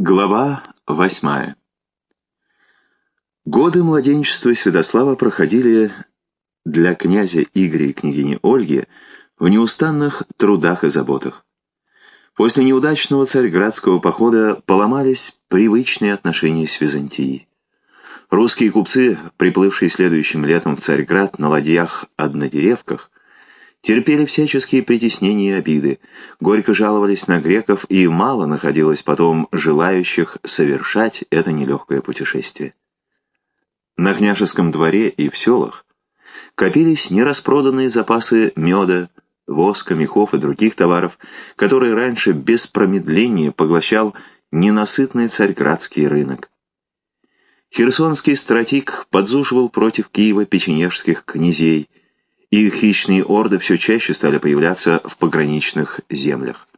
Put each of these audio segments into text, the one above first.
Глава восьмая Годы младенчества Святослава проходили для князя Игоря и княгини Ольги в неустанных трудах и заботах. После неудачного царьградского похода поломались привычные отношения с Византией. Русские купцы, приплывшие следующим летом в Царьград на ладьях-однодеревках, терпели всяческие притеснения и обиды, горько жаловались на греков, и мало находилось потом желающих совершать это нелегкое путешествие. На княжеском дворе и в селах копились нераспроданные запасы меда, воска, мехов и других товаров, которые раньше без промедления поглощал ненасытный царьградский рынок. Херсонский стратик подзуживал против Киева печенежских князей, и хищные орды все чаще стали появляться в пограничных землях.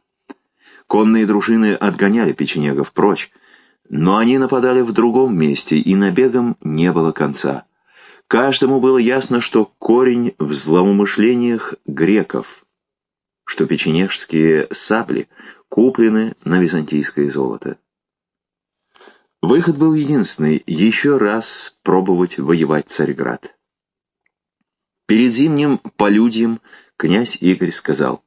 Конные дружины отгоняли печенегов прочь, но они нападали в другом месте, и набегом не было конца. Каждому было ясно, что корень в злоумышлениях греков, что печенежские сабли куплены на византийское золото. Выход был единственный — еще раз пробовать воевать Царьград. Перед зимним полюдьем князь Игорь сказал,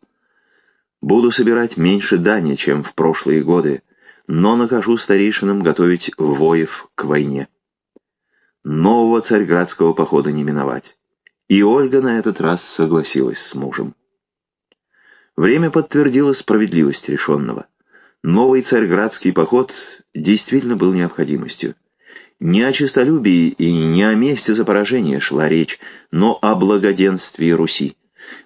«Буду собирать меньше дани, чем в прошлые годы, но накажу старейшинам готовить воев к войне. Нового царьградского похода не миновать». И Ольга на этот раз согласилась с мужем. Время подтвердило справедливость решенного. Новый царьградский поход действительно был необходимостью. Не о честолюбии и не о месте за поражение шла речь, но о благоденствии Руси.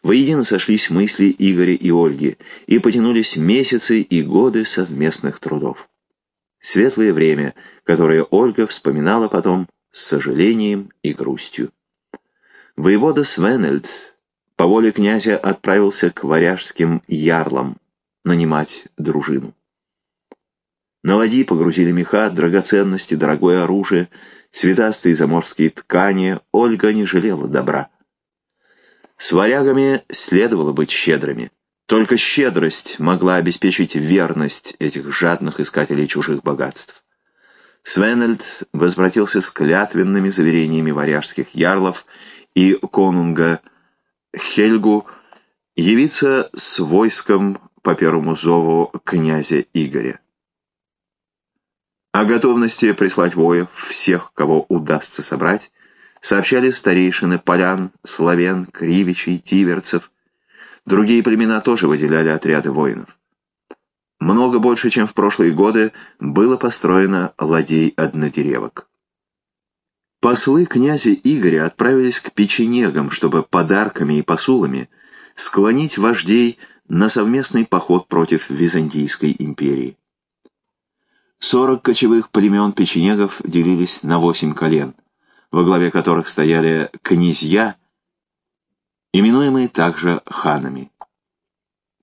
Воедино сошлись мысли Игоря и Ольги, и потянулись месяцы и годы совместных трудов. Светлое время, которое Ольга вспоминала потом с сожалением и грустью. Воевода Свенельд по воле князя отправился к варяжским ярлам нанимать дружину. На ладьи погрузили меха, драгоценности, дорогое оружие, цветастые заморские ткани. Ольга не жалела добра. С варягами следовало быть щедрыми. Только щедрость могла обеспечить верность этих жадных искателей чужих богатств. Свенельд возвратился с клятвенными заверениями варяжских ярлов и конунга Хельгу явиться с войском по первому зову князя Игоря. О готовности прислать воев всех, кого удастся собрать, сообщали старейшины полян, славян, кривичей, тиверцев. Другие племена тоже выделяли отряды воинов. Много больше, чем в прошлые годы, было построено ладей-однодеревок. Послы князя Игоря отправились к печенегам, чтобы подарками и посулами склонить вождей на совместный поход против Византийской империи. Сорок кочевых племен печенегов делились на восемь колен, во главе которых стояли князья, именуемые также ханами.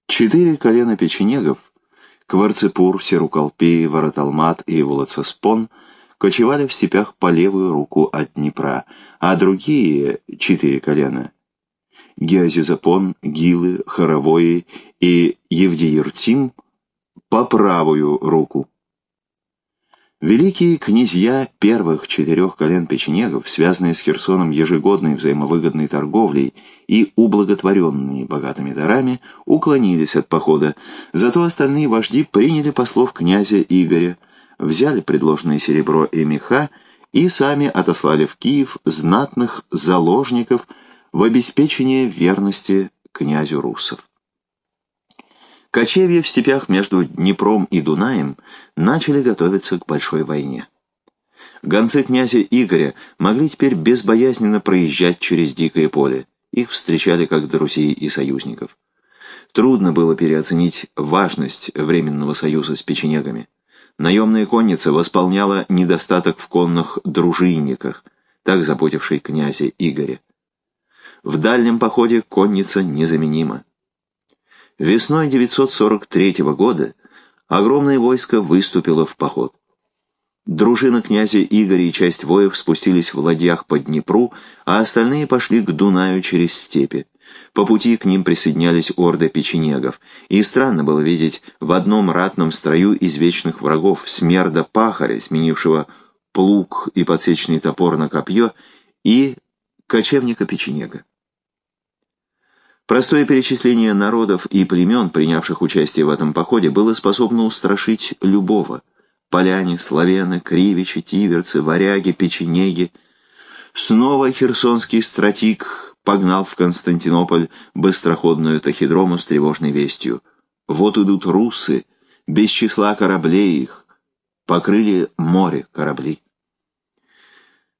Четыре колена печенегов — Кварцепур, Серукалпи, Вороталмат и Волоцеспон — кочевали в степях по левую руку от Днепра, а другие четыре колена — Геозизапон, Гилы, Хоровои и Евдеиртим — по правую руку. Великие князья первых четырех колен печенегов, связанные с Херсоном ежегодной взаимовыгодной торговлей и ублаготворенные богатыми дарами, уклонились от похода, зато остальные вожди приняли послов князя Игоря, взяли предложенное серебро и меха и сами отослали в Киев знатных заложников в обеспечение верности князю Руссов. Кочевья в степях между Днепром и Дунаем начали готовиться к большой войне. Гонцы князя Игоря могли теперь безбоязненно проезжать через дикое поле. Их встречали как друзей и союзников. Трудно было переоценить важность временного союза с печенегами. Наемная конница восполняла недостаток в конных дружинниках, так заботившей князя Игоря. В дальнем походе конница незаменима. Весной 943 года огромное войско выступило в поход. Дружина князя Игоря и часть воев спустились в ладьях по Днепру, а остальные пошли к Дунаю через степи. По пути к ним присоединялись орды печенегов, и странно было видеть в одном ратном строю извечных врагов смерда пахаря, сменившего плуг и подсечный топор на копье, и кочевника печенега. Простое перечисление народов и племен, принявших участие в этом походе, было способно устрашить любого. Поляне, славяны, кривичи, тиверцы, варяги, печенеги. Снова херсонский стратик погнал в Константинополь быстроходную тахидрому с тревожной вестью. Вот идут русы, без числа кораблей их, покрыли море кораблей.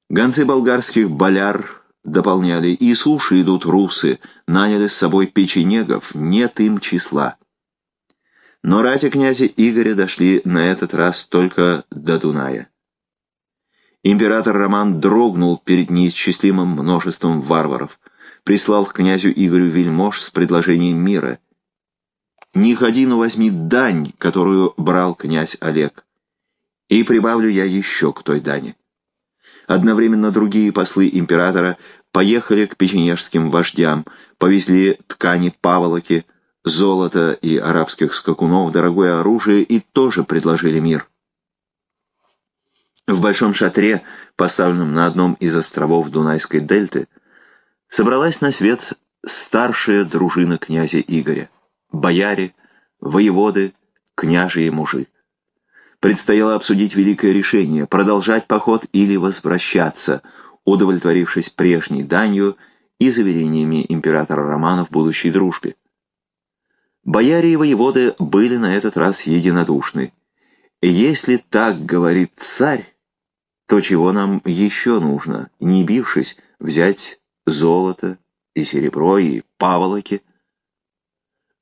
Гонцы болгарских боляр дополняли, и суши идут русы, наняли с собой печенегов, нет им числа. Но рати князя Игоря дошли на этот раз только до Дуная. Император Роман дрогнул перед неисчислимым множеством варваров — прислал к князю Игорю вельмож с предложением мира. «Не ходи, но возьми дань, которую брал князь Олег, и прибавлю я еще к той дани». Одновременно другие послы императора поехали к печенежским вождям, повезли ткани паволоки, золото и арабских скакунов, дорогое оружие и тоже предложили мир. В большом шатре, поставленном на одном из островов Дунайской дельты, собралась на свет старшая дружина князя Игоря, бояре, воеводы, княжие мужи. Предстояло обсудить великое решение, продолжать поход или возвращаться, удовлетворившись прежней данью и заверениями императора Романа в будущей дружбе. Бояре и воеводы были на этот раз единодушны. Если так говорит царь, то чего нам еще нужно, не бившись, взять золото и серебро и паволоки.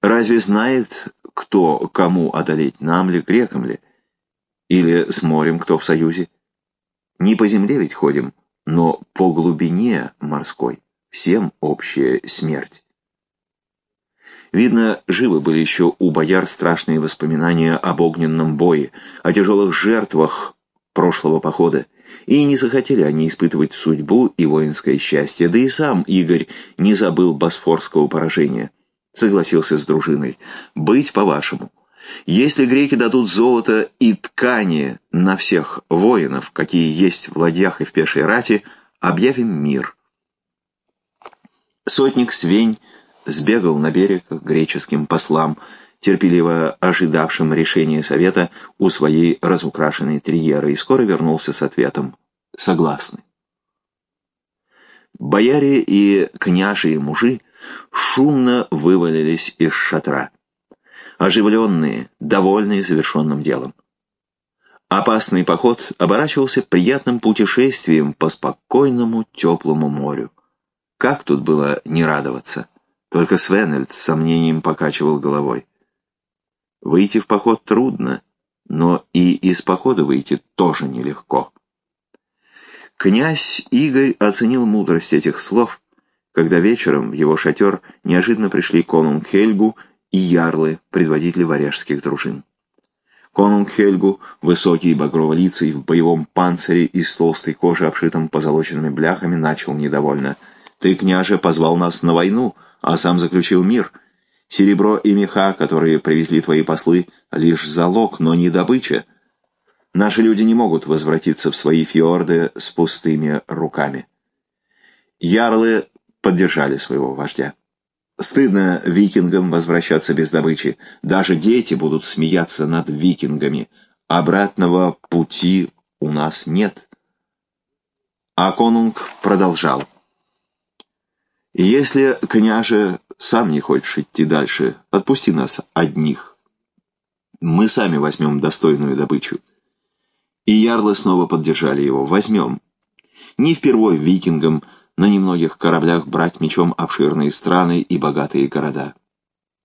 Разве знает кто, кому одолеть, нам ли, грекам ли? Или с морем кто в союзе? Не по земле ведь ходим, но по глубине морской. Всем общая смерть. Видно, живы были еще у бояр страшные воспоминания об огненном бое, о тяжелых жертвах прошлого похода, и не захотели они испытывать судьбу и воинское счастье, да и сам Игорь не забыл босфорского поражения. Согласился с дружиной. «Быть по-вашему. Если греки дадут золото и ткани на всех воинов, какие есть в ладьях и в пешей рати, объявим мир». Сотник Свень сбегал на берег к греческим послам, терпеливо ожидавшим решения совета у своей разукрашенной триеры, и скоро вернулся с ответом «Согласны». Бояре и княжие мужи шумно вывалились из шатра, оживленные, довольные завершенным делом. Опасный поход оборачивался приятным путешествием по спокойному теплому морю. Как тут было не радоваться? Только Свенельд с сомнением покачивал головой. Выйти в поход трудно, но и из похода выйти тоже нелегко. Князь Игорь оценил мудрость этих слов, когда вечером в его шатер неожиданно пришли конунг Хельгу и ярлы, предводители варяжских дружин. Конунг Хельгу, высокий багроволицый в боевом панцире из толстой кожи, обшитом позолоченными бляхами, начал недовольно. «Ты, княже, позвал нас на войну, а сам заключил мир. Серебро и меха, которые привезли твои послы, лишь залог, но не добыча. Наши люди не могут возвратиться в свои фьорды с пустыми руками. Ярлы поддержали своего вождя. Стыдно викингам возвращаться без добычи. Даже дети будут смеяться над викингами. Обратного пути у нас нет. А конунг продолжал. Если, княже, сам не хочешь идти дальше, отпусти нас одних. Мы сами возьмем достойную добычу. И ярлы снова поддержали его. Возьмем. Не впервой викингам на немногих кораблях брать мечом обширные страны и богатые города.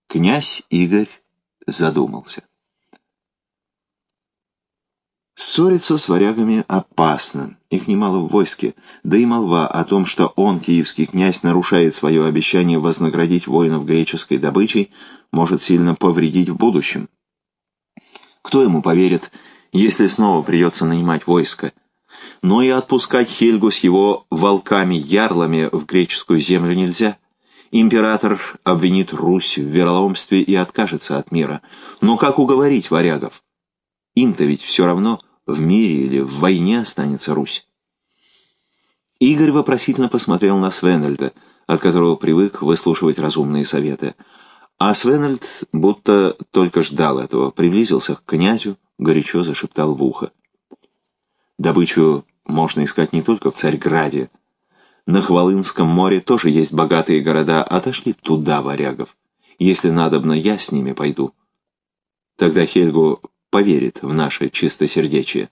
Князь Игорь задумался. Ссориться с варягами опасно, их немало в войске, да и молва о том, что он, киевский князь, нарушает свое обещание вознаградить воинов греческой добычей, может сильно повредить в будущем. Кто ему поверит, если снова придется нанимать войско? Но и отпускать Хельгу с его волками-ярлами в греческую землю нельзя. Император обвинит Русь в вероломстве и откажется от мира. Но как уговорить варягов? Им-то ведь все равно, в мире или в войне останется Русь. Игорь вопросительно посмотрел на Свенельда, от которого привык выслушивать разумные советы. А Свенельд будто только ждал этого, приблизился к князю, горячо зашептал в ухо. Добычу можно искать не только в Царьграде. На Хвалынском море тоже есть богатые города, отошли туда варягов. Если надобно, я с ними пойду. Тогда Хельгу поверит в наше чистосердечие.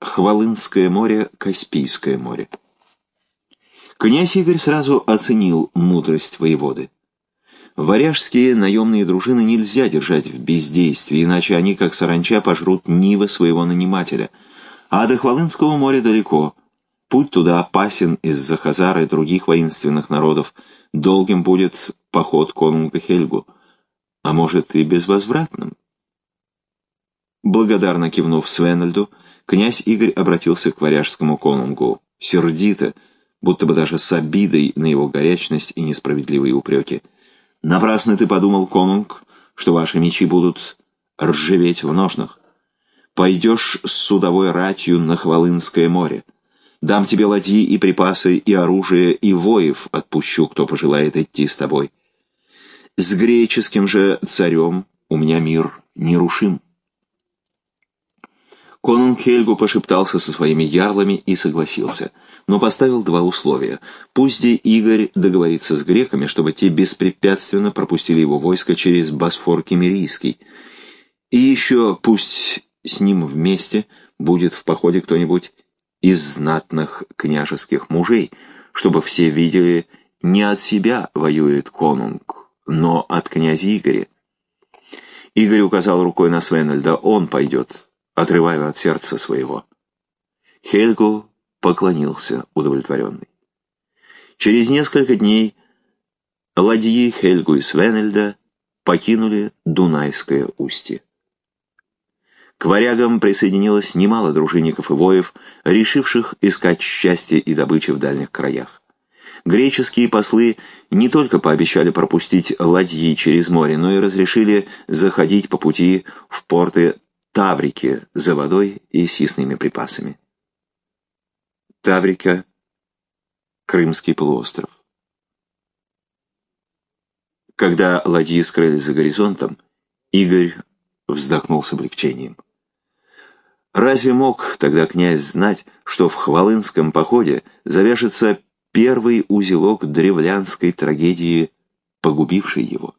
Хвалынское море, Каспийское море. Князь Игорь сразу оценил мудрость воеводы. Варяжские наемные дружины нельзя держать в бездействии, иначе они, как саранча, пожрут нивы своего нанимателя. А до Хвалынского моря далеко. Путь туда опасен из-за хазар и других воинственных народов. Долгим будет поход конунга Хельгу. А может и безвозвратным. Благодарно кивнув Свенальду, князь Игорь обратился к варяжскому конунгу. Сердито, будто бы даже с обидой на его горячность и несправедливые упреки. «Напрасно ты подумал, конунг, что ваши мечи будут ржаветь в ножнах. Пойдешь с судовой ратью на Хвалынское море. Дам тебе ладьи и припасы, и оружие, и воев отпущу, кто пожелает идти с тобой. С греческим же царем у меня мир нерушим». Конунг Хельгу пошептался со своими ярлами и согласился — но поставил два условия. Пусть и Игорь договорится с греками, чтобы те беспрепятственно пропустили его войско через Босфор Кемерийский. И еще пусть с ним вместе будет в походе кто-нибудь из знатных княжеских мужей, чтобы все видели, не от себя воюет конунг, но от князя Игоря. Игорь указал рукой на Свенельда, он пойдет, отрывая от сердца своего. Хельгу поклонился удовлетворенный. Через несколько дней ладьи Хельгу и Свенельда покинули Дунайское устье. К варягам присоединилось немало дружинников и воев, решивших искать счастье и добычи в дальних краях. Греческие послы не только пообещали пропустить ладьи через море, но и разрешили заходить по пути в порты Таврики за водой и съестными припасами. Таврика, Крымский полуостров. Когда ладьи скрылись за горизонтом, Игорь вздохнул с облегчением. Разве мог тогда князь знать, что в Хвалынском походе завяжется первый узелок древлянской трагедии, погубивший его?